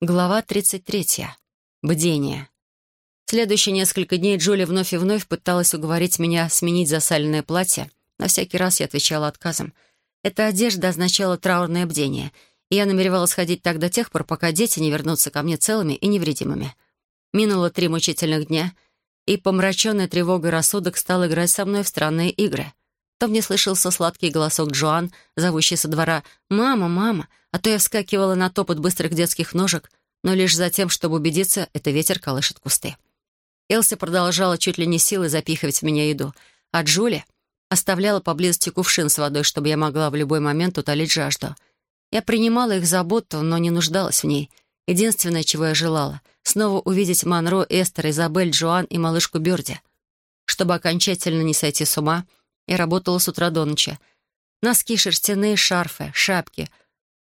Глава 33. Бдение. Следующие несколько дней Джули вновь и вновь пыталась уговорить меня сменить засаленное платье. На всякий раз я отвечала отказом. Эта одежда означала траурное бдение, и я намеревалась ходить так до тех пор, пока дети не вернутся ко мне целыми и невредимыми. Минуло три мучительных дня, и помраченный тревогой рассудок стал играть со мной в странные игры. То мне слышался сладкий голосок Джоан, зовущий со двора «Мама, мама!», а то я вскакивала на топот быстрых детских ножек, но лишь за тем, чтобы убедиться, это ветер колышет кусты. Элси продолжала чуть ли не силой запихивать в меня еду, а Джули оставляла поблизости кувшин с водой, чтобы я могла в любой момент утолить жажду. Я принимала их заботу, но не нуждалась в ней. Единственное, чего я желала — снова увидеть Монро, Эстер, Изабель, Джоан и малышку Бёрди. Чтобы окончательно не сойти с ума, я работала с утра до ночи. Носки, шерстяные шарфы, шапки,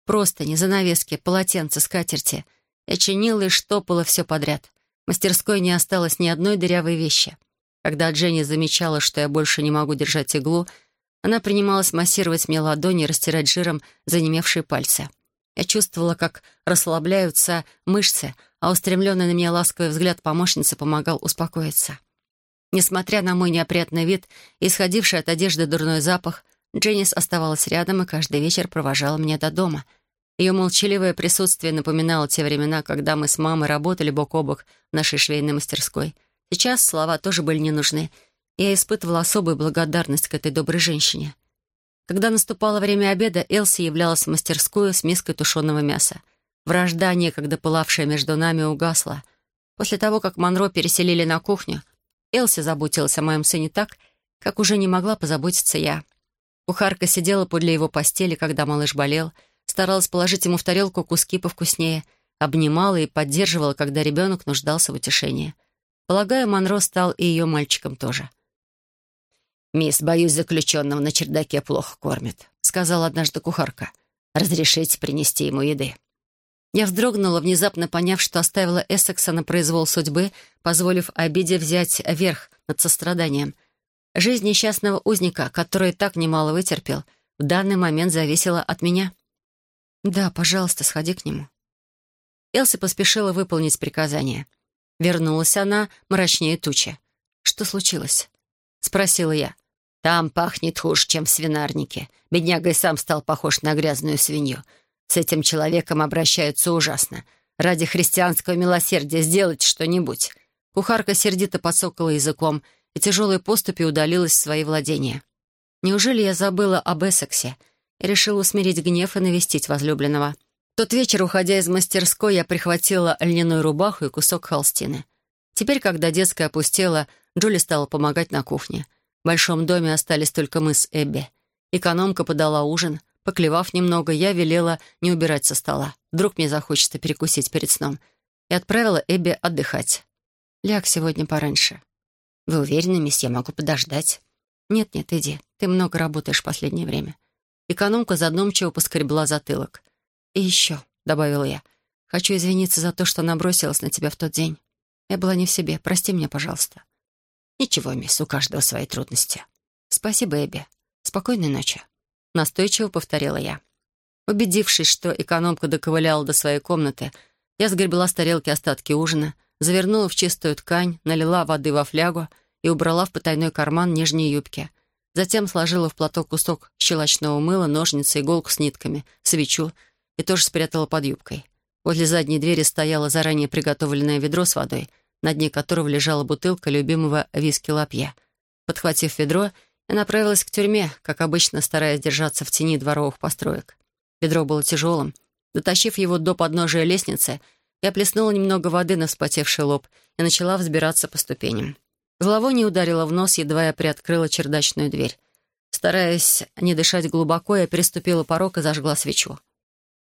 простыни, занавески, полотенца, скатерти. Я чинила и штопала все подряд. В мастерской не осталось ни одной дырявой вещи. Когда Дженни замечала, что я больше не могу держать иглу, она принималась массировать мне ладони и растирать жиром занемевшие пальцы. Я чувствовала, как расслабляются мышцы, а устремленный на меня ласковый взгляд помощницы помогал успокоиться. Несмотря на мой неопрятный вид исходивший от одежды дурной запах, Дженнис оставалась рядом и каждый вечер провожала меня до дома. Ее молчаливое присутствие напоминало те времена, когда мы с мамой работали бок о бок в нашей швейной мастерской. Сейчас слова тоже были не нужны. Я испытывала особую благодарность к этой доброй женщине. Когда наступало время обеда, Элси являлась в мастерскую с миской тушеного мяса. Вражда, некогда пылавшая между нами, угасла. После того, как Монро переселили на кухню, Элси заботилась о моем сыне так, как уже не могла позаботиться я. Кухарка сидела подле его постели, когда малыш болел, старалась положить ему в тарелку куски повкуснее, обнимала и поддерживала, когда ребенок нуждался в утешении. Полагаю, Монро стал и ее мальчиком тоже. «Мисс, боюсь, заключенного на чердаке плохо кормят», — сказала однажды кухарка. «Разрешите принести ему еды». Я вздрогнула, внезапно поняв, что оставила Эссекса на произвол судьбы, позволив обиде взять верх над состраданием. Жизнь несчастного узника, который так немало вытерпел, в данный момент зависела от меня. «Да, пожалуйста, сходи к нему». Элси поспешила выполнить приказание. Вернулась она мрачнее тучи. «Что случилось?» — спросила я. «Там пахнет хуже, чем в свинарнике. Бедняга и сам стал похож на грязную свинью. С этим человеком обращаются ужасно. Ради христианского милосердия сделать что-нибудь». Кухарка сердито подсокала языком и тяжелой поступью удалилась в свои владения. Неужели я забыла об Эссексе и решила усмирить гнев и навестить возлюбленного? В тот вечер, уходя из мастерской, я прихватила льняную рубаху и кусок холстины. Теперь, когда детская опустела, Джули стала помогать на кухне. В большом доме остались только мы с Эбби. Экономка подала ужин — Поклевав немного, я велела не убирать со стола. Вдруг мне захочется перекусить перед сном. И отправила Эбби отдыхать. «Ляг сегодня пораньше». «Вы уверены, мисс, я могу подождать?» «Нет-нет, иди. Ты много работаешь в последнее время». Экономка задумчиво поскребла затылок. «И еще», — добавила я, — «хочу извиниться за то, что набросилась на тебя в тот день. Я была не в себе. Прости меня, пожалуйста». «Ничего, мисс, у каждого свои трудности». «Спасибо, Эбби. Спокойной ночи». Настойчиво повторила я. Убедившись, что экономка доковыляла до своей комнаты, я сгребла с тарелки остатки ужина, завернула в чистую ткань, налила воды во флягу и убрала в потайной карман нижней юбки. Затем сложила в платок кусок щелочного мыла, ножницы, иголку с нитками, свечу и тоже спрятала под юбкой. Возле задней двери стояло заранее приготовленное ведро с водой, на дне которого лежала бутылка любимого виски-лапья. Подхватив ведро, я направилась к тюрьме, как обычно, стараясь держаться в тени дворовых построек. Ведро было тяжелым. Дотащив его до подножия лестницы, я плеснула немного воды на вспотевший лоб и начала взбираться по ступеням. Зловоние ударило в нос, едва я приоткрыла чердачную дверь. Стараясь не дышать глубоко, я переступила порог и зажгла свечу.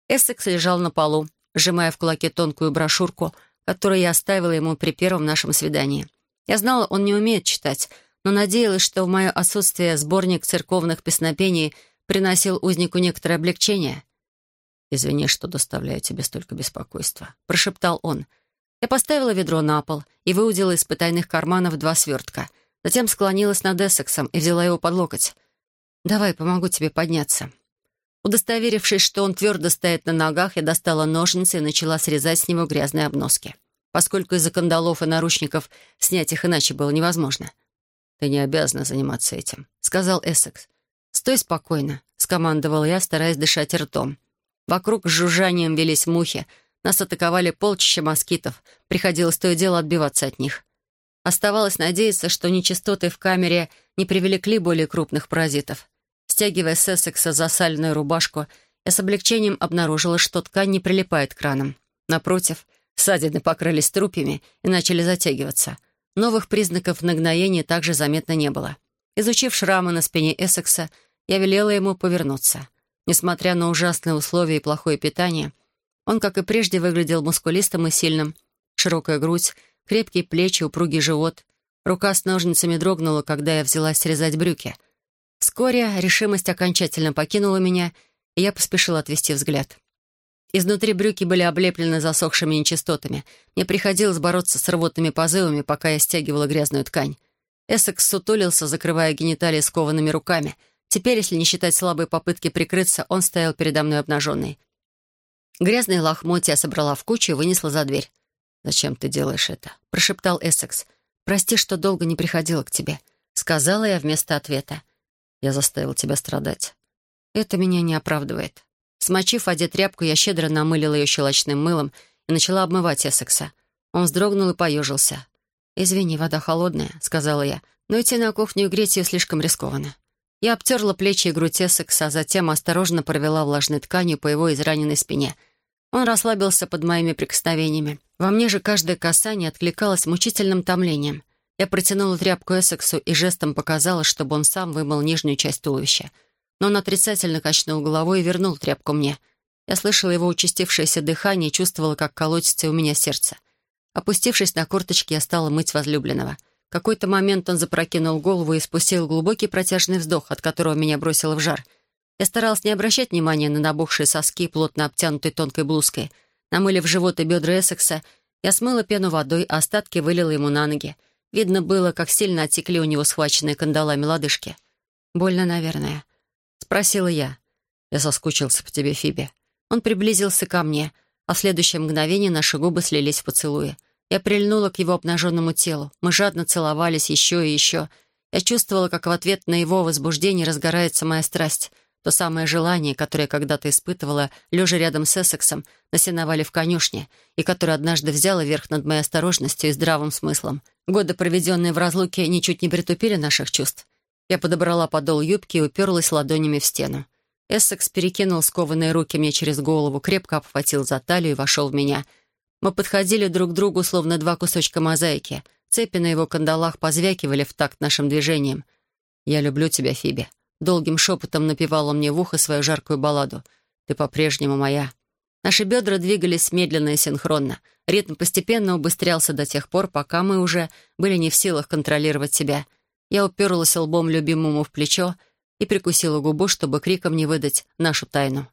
Эссекс лежал на полу, сжимая в кулаке тонкую брошюрку, которую я оставила ему при первом нашем свидании. Я знала, он не умеет читать, но надеялась, что в мое отсутствие сборник церковных песнопений приносил узнику некоторое облегчение. «Извини, что доставляю тебе столько беспокойства», — прошептал он. Я поставила ведро на пол и выудила из потайных карманов два свертка. Затем склонилась над Эссексом и взяла его под локоть. «Давай, помогу тебе подняться». Удостоверившись, что он твердо стоит на ногах, я достала ножницы и начала срезать с него грязные обноски. Поскольку из-за кандалов и наручников снять их иначе было невозможно. «Ты не обязана заниматься этим», — сказал Эссекс. «Стой спокойно», — скомандовал я, стараясь дышать ртом. Вокруг с жужжанием велись мухи. Нас атаковали полчища москитов. Приходилось то и дело отбиваться от них. Оставалось надеяться, что нечистоты в камере не привлекли более крупных паразитов. Стягивая с Эссекса засаленную рубашку, я с облегчением обнаружила, что ткань не прилипает к ранам. Напротив, ссадины покрылись трупями и начали затягиваться. Новых признаков нагноения также заметно не было. Изучив шрамы на спине Эссекса, я велела ему повернуться. Несмотря на ужасные условия и плохое питание, он, как и прежде, выглядел мускулистым и сильным. Широкая грудь, крепкие плечи, упругий живот. Рука с ножницами дрогнула, когда я взялась срезать брюки. Вскоре решимость окончательно покинула меня, и я поспешила отвести взгляд. Изнутри брюки были облеплены засохшими нечистотами. Мне приходилось бороться с рвотными позывами, пока я стягивала грязную ткань. Эссекс сутулился, закрывая гениталии скованными руками — Теперь, если не считать слабой попытки прикрыться, он стоял передо мной обнаженный. Грязные лохмотья я собрала в кучу и вынесла за дверь. «Зачем ты делаешь это?» — прошептал Эссекс. «Прости, что долго не приходила к тебе», — сказала я вместо ответа. «Я заставил тебя страдать». Это меня не оправдывает. Смочив в воде тряпку, я щедро намылила ее щелочным мылом и начала обмывать Эссекса. Он вздрогнул и поежился. «Извини, вода холодная», — сказала я, «но идти на кухню и греть ее слишком рискованно». Я обтерла плечи и грудь Эссекса, а затем осторожно провела влажной тканью по его израненной спине. Он расслабился под моими прикосновениями. Во мне же каждое касание откликалось мучительным томлением. Я протянула тряпку Эссексу и жестом показала, чтобы он сам вымыл нижнюю часть туловища. Но он отрицательно качнул головой и вернул тряпку мне. Я слышала его участившееся дыхание и чувствовала, как колотится у меня сердце. Опустившись на корточки, я стала мыть возлюбленного — какой-то момент он запрокинул голову и спустил глубокий протяжный вздох, от которого меня бросило в жар. Я старалась не обращать внимания на набухшие соски, плотно обтянутой тонкой блузкой. Намылив живот и бедра Эссекса, я смыла пену водой, а остатки вылила ему на ноги. Видно было, как сильно отекли у него схваченные кандалами лодыжки. «Больно, наверное», — спросила я. «Я соскучился по тебе, Фиби». Он приблизился ко мне, а в следующее мгновение наши губы слились в поцелуе. Я прильнула к его обнаженному телу. Мы жадно целовались еще и еще. Я чувствовала, как в ответ на его возбуждение разгорается моя страсть. То самое желание, которое я когда-то испытывала, лежа рядом с Эссексом, на сеновале в конюшне, и которое однажды взяло верх над моей осторожностью и здравым смыслом. Годы, проведенные в разлуке, ничуть не притупили наших чувств. Я подобрала подол юбки и уперлась ладонями в стену. Эссекс перекинул скованные руки мне через голову, крепко обхватил за талию и вошел в меня — мы подходили друг к другу, словно два кусочка мозаики. Цепи на его кандалах позвякивали в такт нашим движением. «Я люблю тебя, Фиби». Долгим шепотом напевала мне в ухо свою жаркую балладу. «Ты по-прежнему моя». Наши бедра двигались медленно и синхронно. Ритм постепенно убыстрялся до тех пор, пока мы уже были не в силах контролировать себя. Я уперлась лбом любимому в плечо и прикусила губу, чтобы криком не выдать нашу тайну.